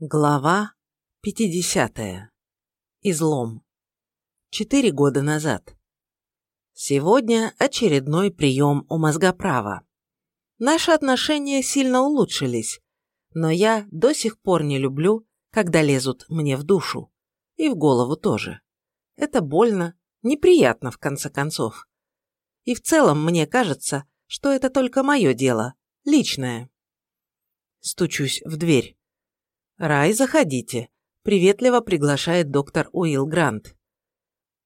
Глава 50. Излом. Четыре года назад. Сегодня очередной прием у мозгоправа. Наши отношения сильно улучшились, но я до сих пор не люблю, когда лезут мне в душу. И в голову тоже. Это больно, неприятно в конце концов. И в целом мне кажется, что это только мое дело, личное. Стучусь в дверь. «Рай, заходите», – приветливо приглашает доктор Уилл Грант.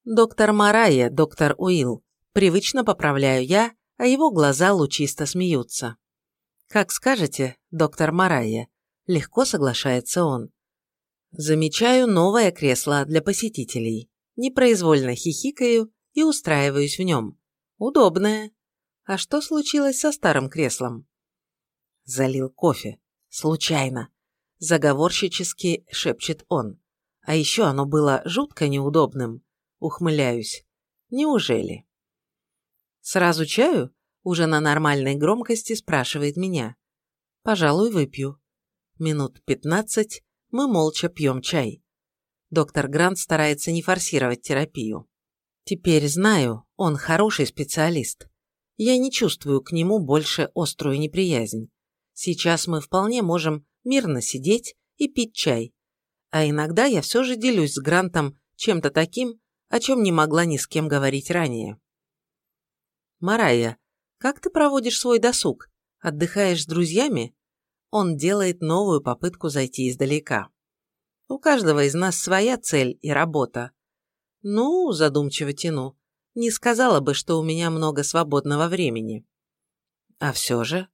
«Доктор Марайя, доктор Уилл», – привычно поправляю я, а его глаза лучисто смеются. «Как скажете, доктор Марайя», – легко соглашается он. Замечаю новое кресло для посетителей, непроизвольно хихикаю и устраиваюсь в нем. Удобное. А что случилось со старым креслом? Залил кофе. Случайно заговорщически шепчет он. А еще оно было жутко неудобным. Ухмыляюсь. Неужели? Сразу чаю? Уже на нормальной громкости спрашивает меня. Пожалуй, выпью. Минут пятнадцать мы молча пьем чай. Доктор Грант старается не форсировать терапию. Теперь знаю, он хороший специалист. Я не чувствую к нему больше острую неприязнь. Сейчас мы вполне можем мирно сидеть и пить чай. А иногда я все же делюсь с Грантом чем-то таким, о чем не могла ни с кем говорить ранее. «Марайя, как ты проводишь свой досуг? Отдыхаешь с друзьями?» Он делает новую попытку зайти издалека. «У каждого из нас своя цель и работа». «Ну, задумчиво тяну. Не сказала бы, что у меня много свободного времени». «А все же?»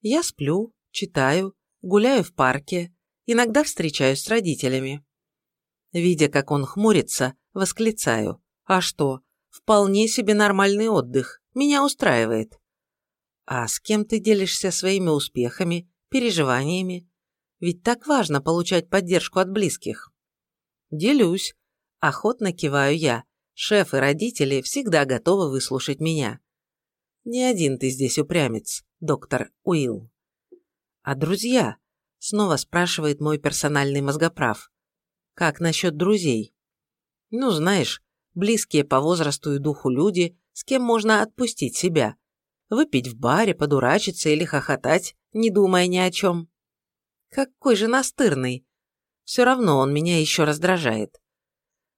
«Я сплю, читаю, гуляю в парке, иногда встречаюсь с родителями. Видя, как он хмурится, восклицаю. А что? Вполне себе нормальный отдых. Меня устраивает. А с кем ты делишься своими успехами, переживаниями? Ведь так важно получать поддержку от близких. Делюсь. Охотно киваю я. Шеф и родители всегда готовы выслушать меня. Не один ты здесь упрямец, доктор Уилл. «А друзья?» – снова спрашивает мой персональный мозгоправ. «Как насчет друзей?» «Ну, знаешь, близкие по возрасту и духу люди, с кем можно отпустить себя. Выпить в баре, подурачиться или хохотать, не думая ни о чем. Какой же настырный. Все равно он меня еще раздражает.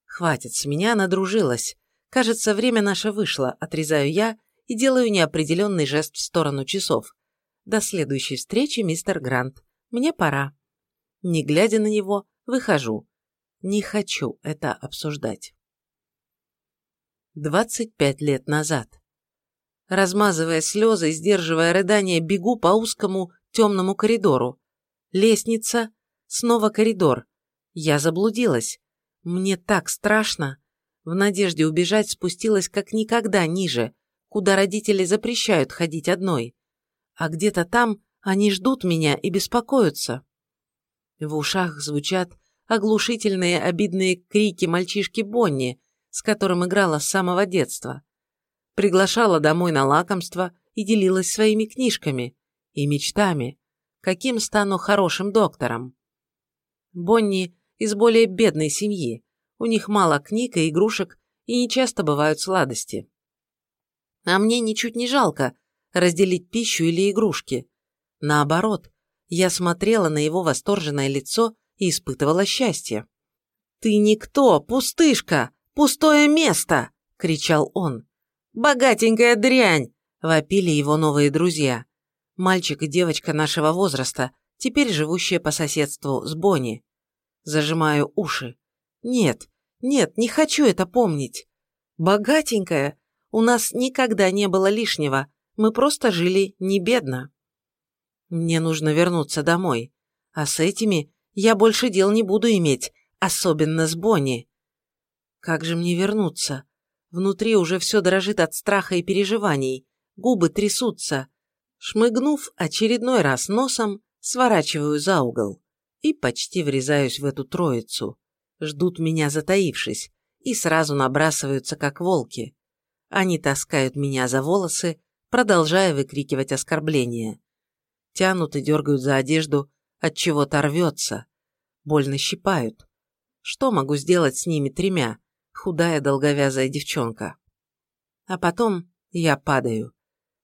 Хватит, с меня надружилась. Кажется, время наше вышло, отрезаю я и делаю неопределенный жест в сторону часов. До следующей встречи, мистер Грант. Мне пора. Не глядя на него, выхожу. Не хочу это обсуждать. 25 лет назад. Размазывая слезы и сдерживая рыдания, бегу по узкому темному коридору. Лестница, снова коридор. Я заблудилась. Мне так страшно. В надежде убежать спустилась как никогда ниже, куда родители запрещают ходить одной а где-то там они ждут меня и беспокоятся. В ушах звучат оглушительные обидные крики мальчишки Бонни, с которым играла с самого детства. Приглашала домой на лакомство и делилась своими книжками и мечтами, каким стану хорошим доктором. Бонни из более бедной семьи, у них мало книг и игрушек и нечасто бывают сладости. А мне ничуть не жалко разделить пищу или игрушки. Наоборот, я смотрела на его восторженное лицо и испытывала счастье. «Ты никто, пустышка, пустое место!» – кричал он. «Богатенькая дрянь!» – вопили его новые друзья. Мальчик и девочка нашего возраста, теперь живущие по соседству с Бонни. Зажимаю уши. Нет, нет, не хочу это помнить. Богатенькая, у нас никогда не было лишнего, мы просто жили не бедно. Мне нужно вернуться домой. А с этими я больше дел не буду иметь, особенно с Бонни. Как же мне вернуться? Внутри уже все дрожит от страха и переживаний, губы трясутся. Шмыгнув очередной раз носом, сворачиваю за угол и почти врезаюсь в эту троицу. Ждут меня затаившись и сразу набрасываются, как волки. Они таскают меня за волосы, продолжая выкрикивать оскорбления. Тянут и дергают за одежду, от чего то рвется. больно щипают. Что могу сделать с ними тремя, худая долговязая девчонка? А потом я падаю.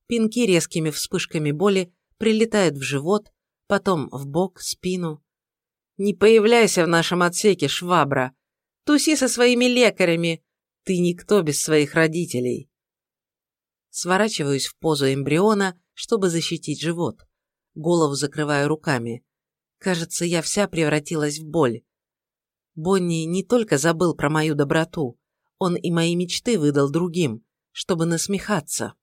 Пинки резкими вспышками боли прилетают в живот, потом в бок, спину. «Не появляйся в нашем отсеке, швабра! Туси со своими лекарями! Ты никто без своих родителей!» Сворачиваюсь в позу эмбриона, чтобы защитить живот. Голову закрываю руками. Кажется, я вся превратилась в боль. Бонни не только забыл про мою доброту, он и мои мечты выдал другим, чтобы насмехаться.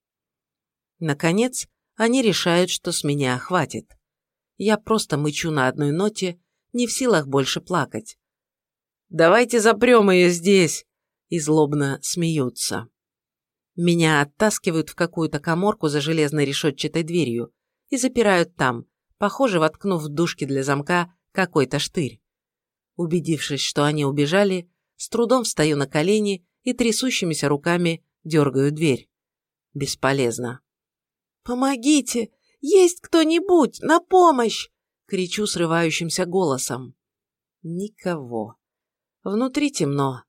Наконец, они решают, что с меня хватит. Я просто мычу на одной ноте, не в силах больше плакать. «Давайте запрем ее здесь!» и злобно смеются. Меня оттаскивают в какую-то коморку за железной решетчатой дверью и запирают там, похоже, воткнув в дужки для замка какой-то штырь. Убедившись, что они убежали, с трудом встаю на колени и трясущимися руками дергаю дверь. Бесполезно. «Помогите! Есть кто-нибудь! На помощь!» кричу срывающимся голосом. Никого. Внутри темно.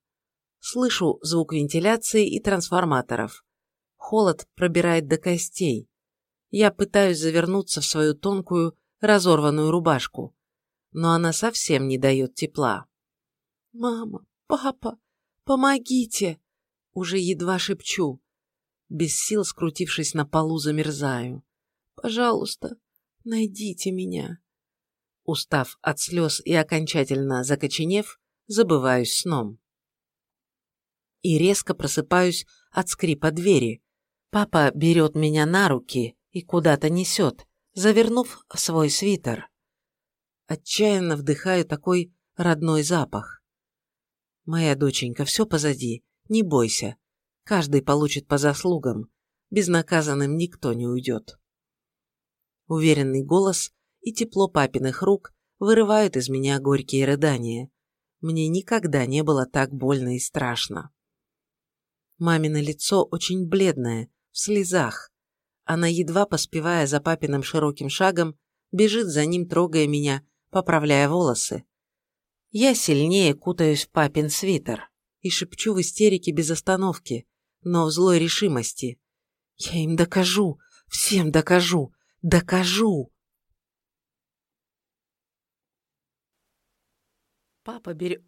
Слышу звук вентиляции и трансформаторов. Холод пробирает до костей. Я пытаюсь завернуться в свою тонкую, разорванную рубашку, но она совсем не дает тепла. «Мама, папа, помогите!» Уже едва шепчу. Без сил, скрутившись на полу, замерзаю. «Пожалуйста, найдите меня!» Устав от слез и окончательно закоченев, забываюсь сном. И резко просыпаюсь от скрипа двери. Папа берет меня на руки и куда-то несет, завернув в свой свитер. Отчаянно вдыхаю такой родной запах. Моя доченька, все позади, не бойся. Каждый получит по заслугам. Безнаказанным никто не уйдет. Уверенный голос и тепло папиных рук вырывают из меня горькие рыдания. Мне никогда не было так больно и страшно. Мамино лицо очень бледное, в слезах. Она, едва поспевая за папиным широким шагом, бежит за ним, трогая меня, поправляя волосы. Я сильнее кутаюсь в папин свитер и шепчу в истерике без остановки, но в злой решимости. Я им докажу, всем докажу, докажу. Папа берет...